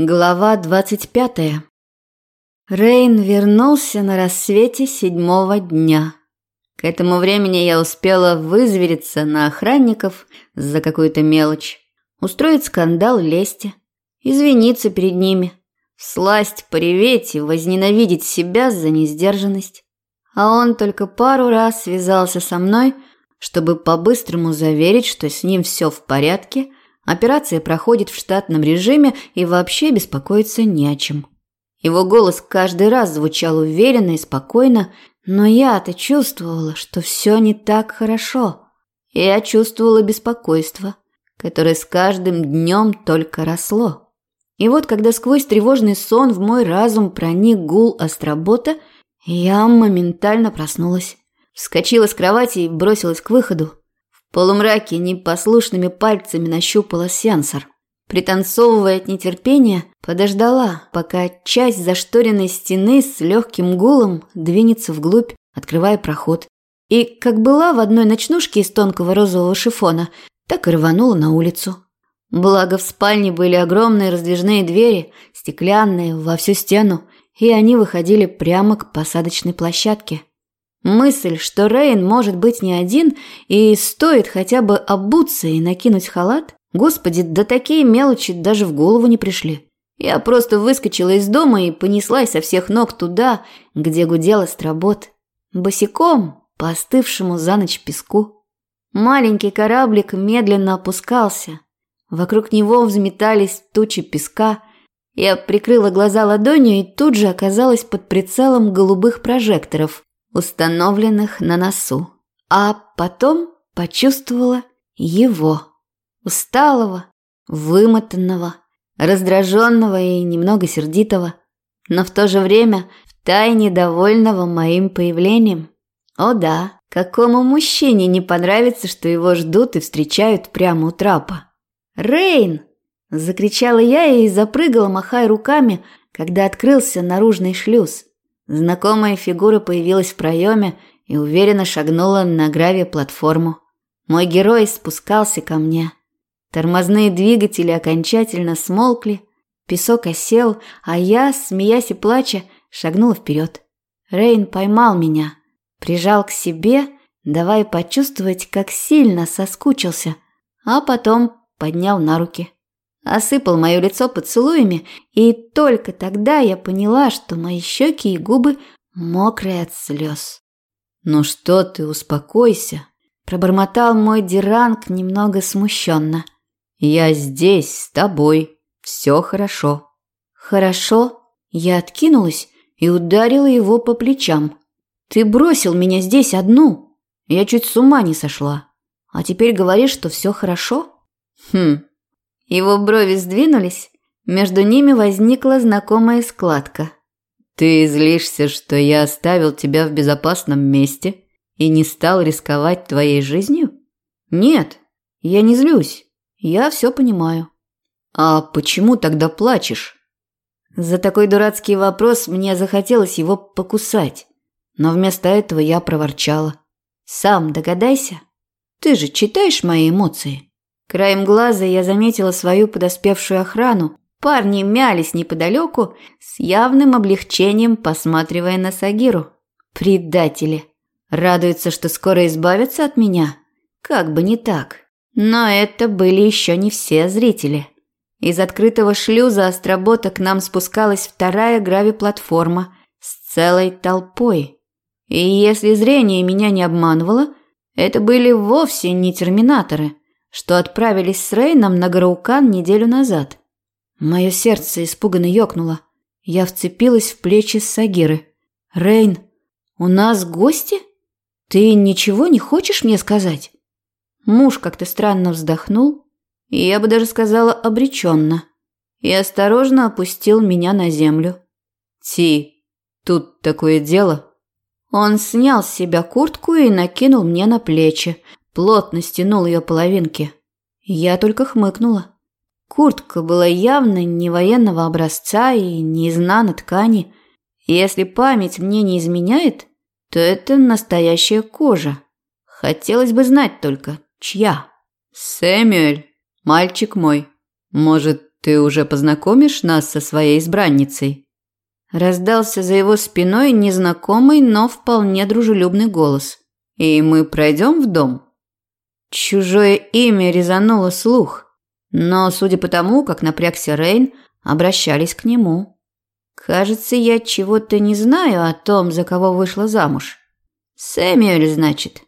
Глава двадцать пятая. Рейн вернулся на рассвете седьмого дня. К этому времени я успела вызвериться на охранников за какую-то мелочь, устроить скандал лести, извиниться перед ними, всласть пореветь и возненавидеть себя за несдержанность. А он только пару раз связался со мной, чтобы по-быстрому заверить, что с ним все в порядке – Операция проходит в штатном режиме и вообще беспокоиться не о чем. Его голос каждый раз звучал уверенно и спокойно, но я-то чувствовала, что все не так хорошо. Я чувствовала беспокойство, которое с каждым днем только росло. И вот когда сквозь тревожный сон в мой разум проник гул астробота, я моментально проснулась. Вскочила с кровати и бросилась к выходу полумраке непослушными пальцами нащупала сенсор. Пританцовывая от нетерпения, подождала, пока часть зашторенной стены с легким гулом двинется вглубь, открывая проход. И, как была в одной ночнушке из тонкого розового шифона, так и рванула на улицу. Благо в спальне были огромные раздвижные двери, стеклянные, во всю стену, и они выходили прямо к посадочной площадке. Мысль, что Рейн может быть не один и стоит хотя бы обуться и накинуть халат, господи, да такие мелочи даже в голову не пришли. Я просто выскочила из дома и понеслась со всех ног туда, где гудела стработ. Босиком по остывшему за ночь песку. Маленький кораблик медленно опускался. Вокруг него взметались тучи песка. Я прикрыла глаза ладонью и тут же оказалась под прицелом голубых прожекторов, установленных на носу. А потом почувствовала его. Усталого, вымотанного, раздраженного и немного сердитого, но в то же время втайне довольного моим появлением. О да, какому мужчине не понравится, что его ждут и встречают прямо у трапа? «Рейн!» – закричала я и запрыгала, махая руками, когда открылся наружный шлюз. Знакомая фигура появилась в проеме и уверенно шагнула на гравий-платформу. Мой герой спускался ко мне. Тормозные двигатели окончательно смолкли, песок осел, а я, смеясь и плача, шагнула вперед. Рейн поймал меня, прижал к себе, давая почувствовать, как сильно соскучился, а потом поднял на руки осыпал мое лицо поцелуями, и только тогда я поняла, что мои щеки и губы мокрые от слез. «Ну что ты, успокойся», – пробормотал мой Диранг немного смущенно. «Я здесь, с тобой. Все хорошо». «Хорошо?» Я откинулась и ударила его по плечам. «Ты бросил меня здесь одну. Я чуть с ума не сошла. А теперь говоришь, что все хорошо?» «Хм, его брови сдвинулись, между ними возникла знакомая складка. «Ты злишься, что я оставил тебя в безопасном месте и не стал рисковать твоей жизнью?» «Нет, я не злюсь. Я все понимаю». «А почему тогда плачешь?» За такой дурацкий вопрос мне захотелось его покусать, но вместо этого я проворчала. «Сам догадайся. Ты же читаешь мои эмоции?» Краем глаза я заметила свою подоспевшую охрану. Парни мялись неподалеку, с явным облегчением посматривая на Сагиру. Предатели. Радуются, что скоро избавятся от меня? Как бы не так. Но это были еще не все зрители. Из открытого шлюза Остробота к нам спускалась вторая грави-платформа с целой толпой. И если зрение меня не обманывало, это были вовсе не терминаторы – что отправились с Рейном на Гараукан неделю назад. Мое сердце испуганно ёкнуло. Я вцепилась в плечи Сагиры. «Рейн, у нас гости? Ты ничего не хочешь мне сказать?» Муж как-то странно вздохнул, и я бы даже сказала обреченно, и осторожно опустил меня на землю. «Ти, тут такое дело». Он снял с себя куртку и накинул мне на плечи, плотно стянул ее половинки. Я только хмыкнула. Куртка была явно не военного образца и не из ткани. Если память мне не изменяет, то это настоящая кожа. Хотелось бы знать только, чья. «Сэмюэль, мальчик мой, может, Ты уже познакомишь нас со своей избранницей?» Раздался за его спиной незнакомый, но вполне дружелюбный голос. «И мы пройдем в дом?» Чужое имя резануло слух, но, судя по тому, как напрягся Рейн, обращались к нему. «Кажется, я чего-то не знаю о том, за кого вышла замуж. Сэмюэль, значит?»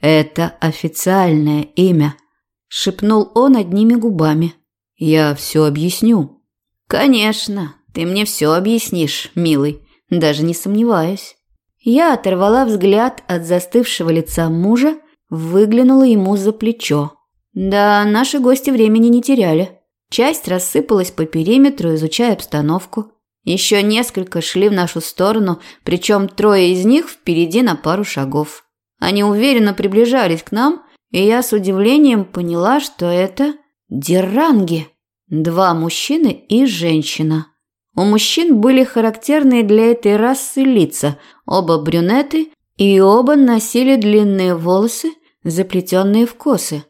«Это официальное имя», – шепнул он одними губами. «Я все объясню». «Конечно, ты мне все объяснишь, милый, даже не сомневаюсь». Я оторвала взгляд от застывшего лица мужа, выглянула ему за плечо. Да, наши гости времени не теряли. Часть рассыпалась по периметру, изучая обстановку. Еще несколько шли в нашу сторону, причем трое из них впереди на пару шагов. Они уверенно приближались к нам, и я с удивлением поняла, что это деранги. Два мужчины и женщина. У мужчин были характерные для этой расы лица, оба брюнеты, и оба носили длинные волосы, заплетенные в косы.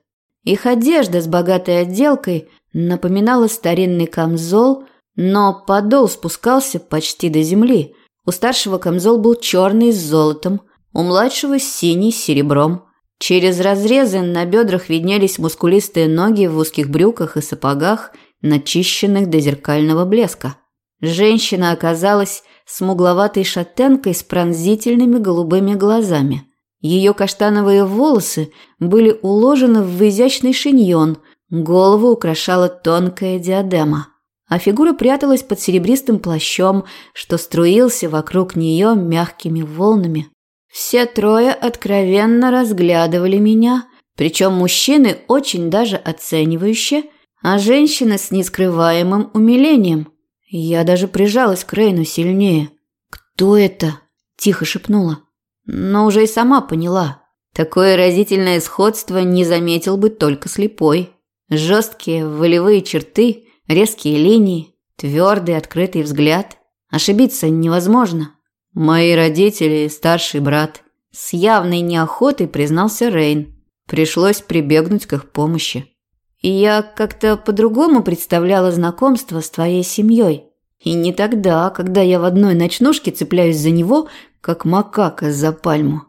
Их одежда с богатой отделкой напоминала старинный камзол, но подол спускался почти до земли. У старшего камзол был черный с золотом, у младшего синий с серебром. Через разрезы на бедрах виднелись мускулистые ноги в узких брюках и сапогах, начищенных до зеркального блеска. Женщина оказалась смугловатой шатенкой с пронзительными голубыми глазами. Ее каштановые волосы были уложены в изящный шиньон, голову украшала тонкая диадема, а фигура пряталась под серебристым плащом, что струился вокруг нее мягкими волнами. Все трое откровенно разглядывали меня, причем мужчины очень даже оценивающе, а женщины с нескрываемым умилением – я даже прижалась к Рейну сильнее. «Кто это?» – тихо шепнула. Но уже и сама поняла. Такое разительное сходство не заметил бы только слепой. Жесткие волевые черты, резкие линии, твердый открытый взгляд. Ошибиться невозможно. Мои родители и старший брат. С явной неохотой признался Рейн. Пришлось прибегнуть к их помощи. И я как-то по-другому представляла знакомство с твоей семьей. И не тогда, когда я в одной ночнушке цепляюсь за него, как макака за пальму.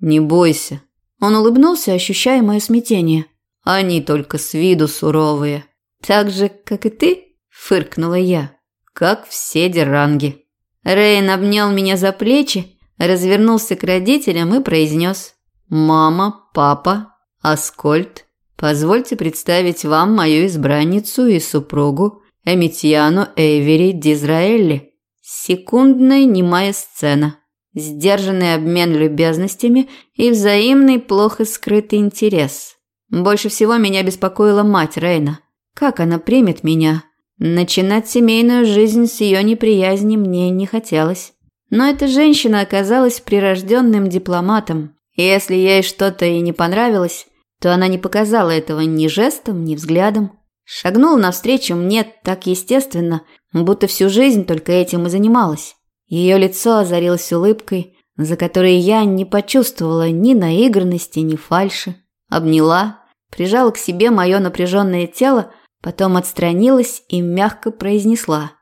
Не бойся. Он улыбнулся, ощущая мое смятение. Они только с виду суровые. Так же, как и ты, фыркнула я. Как все деранги. Рейн обнял меня за плечи, развернулся к родителям и произнес. «Мама, папа, Аскольд, Позвольте представить вам мою избранницу и супругу Эмитьяну Эйвери Дизраэлли. Секундная немая сцена. Сдержанный обмен любезностями и взаимный плохо скрытый интерес. Больше всего меня беспокоила мать Рейна. Как она примет меня? Начинать семейную жизнь с ее неприязни мне не хотелось. Но эта женщина оказалась прирожденным дипломатом. И если ей что-то и не понравилось, то она не показала этого ни жестом, ни взглядом. Шагнула навстречу мне так естественно, будто всю жизнь только этим и занималась. Ее лицо озарилось улыбкой, за которой я не почувствовала ни наигранности, ни фальши. Обняла, прижала к себе мое напряженное тело, потом отстранилась и мягко произнесла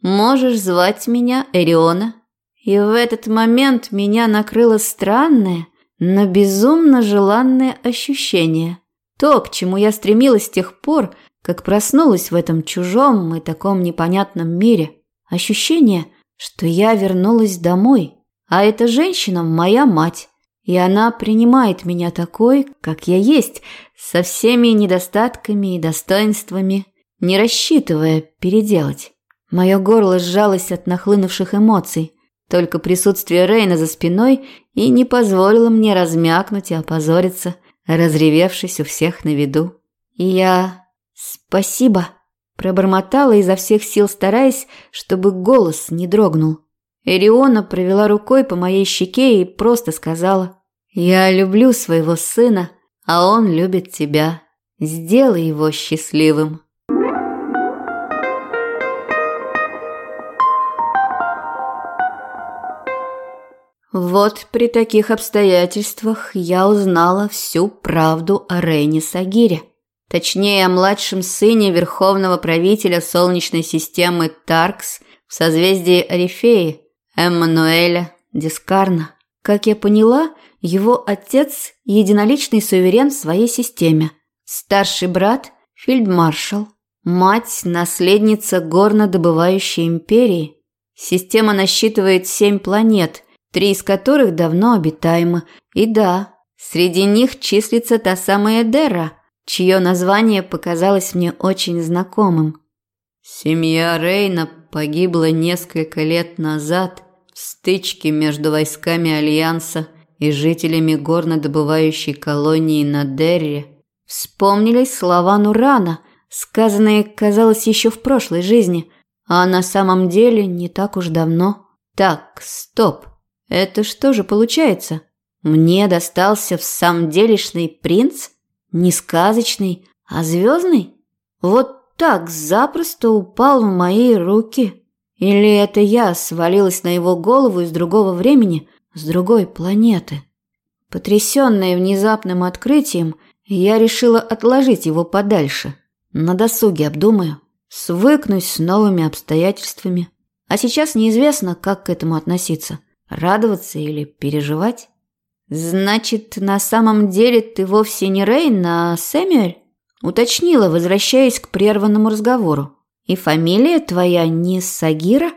«Можешь звать меня Эриона». И в этот момент меня накрыло странное – но безумно желанное ощущение. То, к чему я стремилась с тех пор, как проснулась в этом чужом и таком непонятном мире. Ощущение, что я вернулась домой, а эта женщина моя мать, и она принимает меня такой, как я есть, со всеми недостатками и достоинствами, не рассчитывая переделать. Мое горло сжалось от нахлынувших эмоций. Только присутствие Рейна за спиной и не позволило мне размякнуть и опозориться, разревевшись у всех на виду. И я... «Спасибо», – пробормотала изо всех сил, стараясь, чтобы голос не дрогнул. Эриона провела рукой по моей щеке и просто сказала, «Я люблю своего сына, а он любит тебя. Сделай его счастливым». Вот при таких обстоятельствах я узнала всю правду о Рейне Сагире. Точнее о младшем сыне верховного правителя Солнечной системы Таркс в созвездии Орифеи, Эммануэля Дискарна. Как я поняла, его отец – единоличный суверен в своей системе. Старший брат – фельдмаршал. Мать – наследница горнодобывающей империи. Система насчитывает семь планет, три из которых давно обитаемы. И да, среди них числится та самая Дера, чье название показалось мне очень знакомым. Семья Рейна погибла несколько лет назад в стычке между войсками Альянса и жителями горнодобывающей колонии на Дерре. Вспомнились слова Нурана, сказанные, казалось, еще в прошлой жизни – а на самом деле не так уж давно. Так, стоп. Это что же получается? Мне достался в самом делешный принц? Не сказочный, а звездный? Вот так запросто упал в мои руки? Или это я свалилась на его голову из другого времени, с другой планеты? Потрясённая внезапным открытием, я решила отложить его подальше. На досуге обдумаю свыкнусь с новыми обстоятельствами. А сейчас неизвестно, как к этому относиться. Радоваться или переживать? Значит, на самом деле ты вовсе не Рейн, а Сэмюэль? Уточнила, возвращаясь к прерванному разговору. И фамилия твоя не Сагира?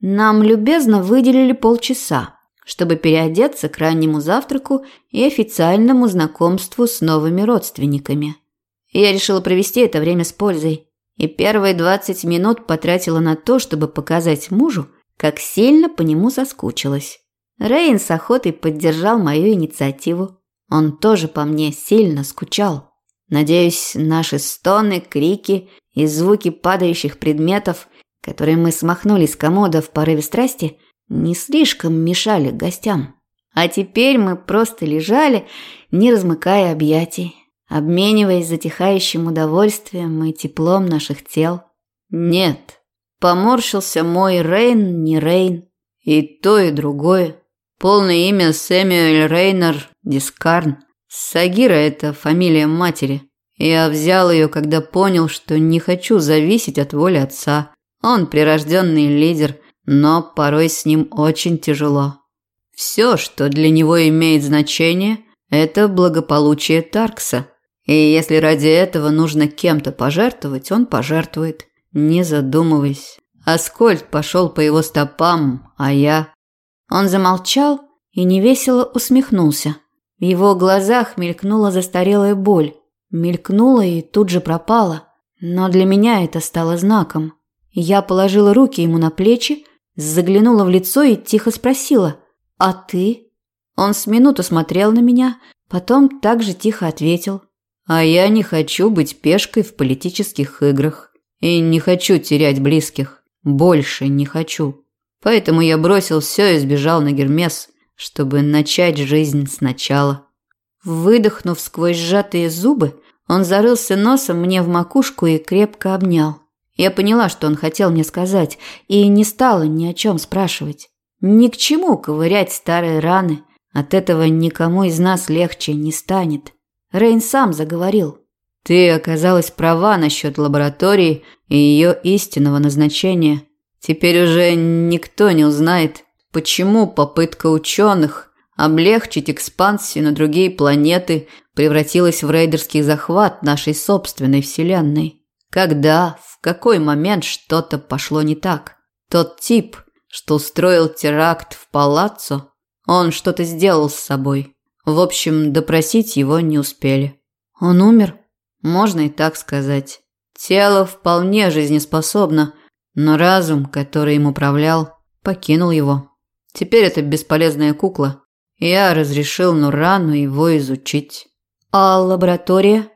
Нам любезно выделили полчаса, чтобы переодеться к раннему завтраку и официальному знакомству с новыми родственниками. Я решила провести это время с пользой и первые 20 минут потратила на то, чтобы показать мужу, как сильно по нему соскучилась. Рейн с охотой поддержал мою инициативу. Он тоже по мне сильно скучал. Надеюсь, наши стоны, крики и звуки падающих предметов, которые мы смахнули с комода в порыве страсти, не слишком мешали гостям. А теперь мы просто лежали, не размыкая объятий, обмениваясь затихающим удовольствием и теплом наших тел. Нет, поморщился мой Рейн, не Рейн, и то, и другое. Полное имя Сэмюэль Рейнер Дискарн. Сагира – это фамилия матери. Я взял ее, когда понял, что не хочу зависеть от воли отца. Он прирожденный лидер, но порой с ним очень тяжело. Все, что для него имеет значение – это благополучие Таркса – и если ради этого нужно кем-то пожертвовать, он пожертвует, не задумываясь. Аскольд пошел по его стопам, а я... Он замолчал и невесело усмехнулся. В его глазах мелькнула застарелая боль. Мелькнула и тут же пропала. Но для меня это стало знаком. Я положила руки ему на плечи, заглянула в лицо и тихо спросила «А ты?». Он с минуту смотрел на меня, потом также тихо ответил а я не хочу быть пешкой в политических играх. И не хочу терять близких. Больше не хочу. Поэтому я бросил все и сбежал на Гермес, чтобы начать жизнь сначала. Выдохнув сквозь сжатые зубы, он зарылся носом мне в макушку и крепко обнял. Я поняла, что он хотел мне сказать, и не стала ни о чем спрашивать. Ни к чему ковырять старые раны. От этого никому из нас легче не станет. Рейн сам заговорил. Ты оказалась права насчет лаборатории и ее истинного назначения. Теперь уже никто не узнает, почему попытка ученых облегчить экспансию на другие планеты превратилась в рейдерский захват нашей собственной Вселенной. Когда, в какой момент что-то пошло не так? Тот тип, что устроил теракт в палаццо, он что-то сделал с собой. В общем, допросить его не успели. Он умер? Можно и так сказать. Тело вполне жизнеспособно, но разум, который им управлял, покинул его. Теперь это бесполезная кукла. Я разрешил Нурану его изучить. А лаборатория?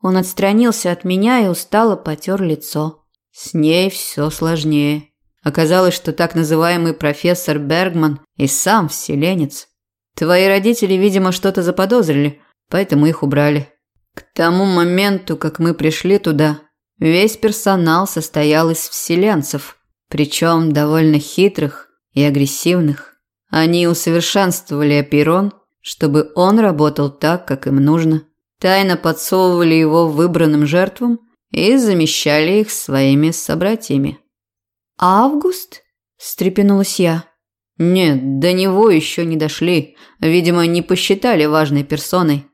Он отстранился от меня и устало потер лицо. С ней все сложнее. Оказалось, что так называемый профессор Бергман и сам вселенец. Твои родители, видимо, что-то заподозрили, поэтому их убрали. К тому моменту, как мы пришли туда, весь персонал состоял из вселенцев, причем довольно хитрых и агрессивных. Они усовершенствовали Апирон, чтобы он работал так, как им нужно. тайно подсовывали его выбранным жертвам и замещали их своими собратьями. «Август?» – встрепенулась я. «Нет, до него еще не дошли. Видимо, не посчитали важной персоной.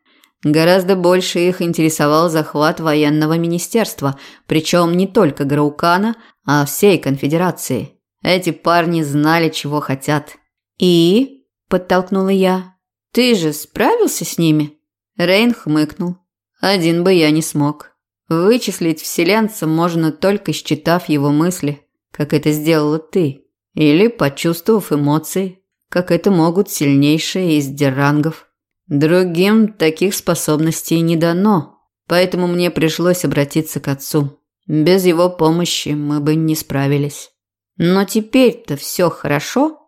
Гораздо больше их интересовал захват военного министерства, причем не только Граукана, а всей конфедерации. Эти парни знали, чего хотят. «И?» – подтолкнула я. «Ты же справился с ними?» Рейн хмыкнул. «Один бы я не смог. Вычислить вселенца можно только считав его мысли, как это сделала ты, или почувствовав эмоции, как это могут сильнейшие из дерангов. Другим таких способностей не дано, поэтому мне пришлось обратиться к отцу. Без его помощи мы бы не справились. Но теперь-то все хорошо.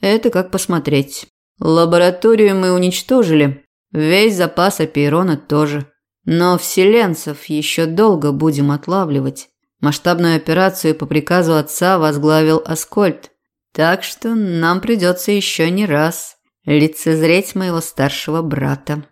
Это как посмотреть. Лабораторию мы уничтожили, весь запас апейрона тоже. Но вселенцев еще долго будем отлавливать. Масштабную операцию по приказу отца возглавил Аскольд. Так что нам придется еще не раз лицезреть моего старшего брата.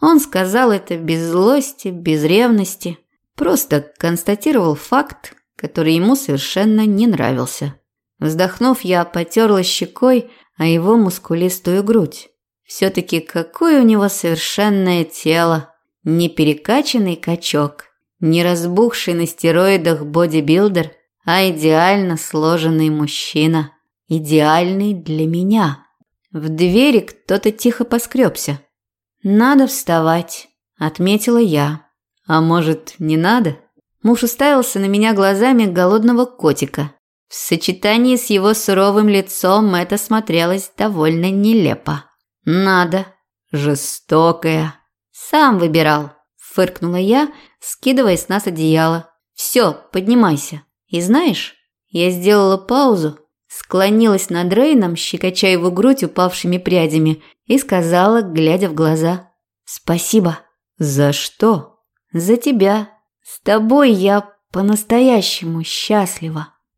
Он сказал это без злости, без ревности, просто констатировал факт, который ему совершенно не нравился. Вздохнув, я потерла щекой о его мускулистую грудь. Все-таки какое у него совершенное тело, не перекачанный качок, не разбухший на стероидах бодибилдер, а идеально сложенный мужчина, идеальный для меня. В двери кто-то тихо поскребся. «Надо вставать», – отметила я. «А может, не надо?» Муж уставился на меня глазами голодного котика. В сочетании с его суровым лицом это смотрелось довольно нелепо. «Надо. Жестокая. Сам выбирал», – фыркнула я, скидывая с нас одеяло. «Все, поднимайся. И знаешь, я сделала паузу, склонилась над Рейном, щекоча его грудь упавшими прядями, и сказала, глядя в глаза, «Спасибо». «За что?» «За тебя. С тобой я по-настоящему счастлива».